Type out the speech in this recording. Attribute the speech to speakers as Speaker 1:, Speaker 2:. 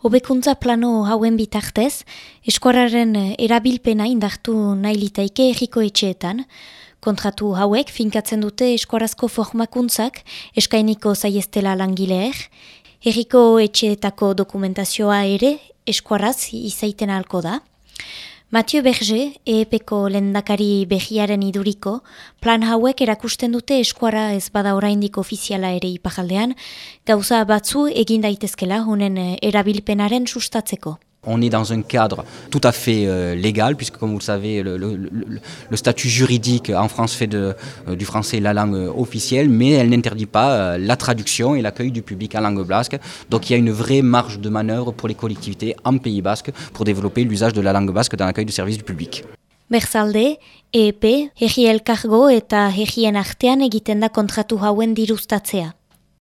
Speaker 1: Hobekuntza plano hauen bitartez, eskuararen erabilpena indartu nahi litaike erriko etxeetan. Kontratu hauek finkatzen dute eskuarazko formakuntzak eskainiko zaiestela langileer. Erriko etxeetako dokumentazioa ere eskuaraz izaiten alko da. Mathieu Berger, EEPeko lendakari behiaren iduriko, plan hauek erakusten dute eskuara ez bada oraindik ofiziala ere ipajaldean, gauza batzu egin daitezkela honen erabilpenaren sustatzeko.
Speaker 2: On est dans un cadre tout à fait euh, légal, puisque comme vous le savez, le, statut juridique en France fait euh, du français la langue officielle, mais elle n'interdit pas euh, la traduction et l'accueil du public en langue basque. Donc il y a une vraie marge de manœuvre pour les collectivités en Pays basque pour développer l'usage de la langue basque dans l'accueil du service du public.
Speaker 1: Dirustatzea.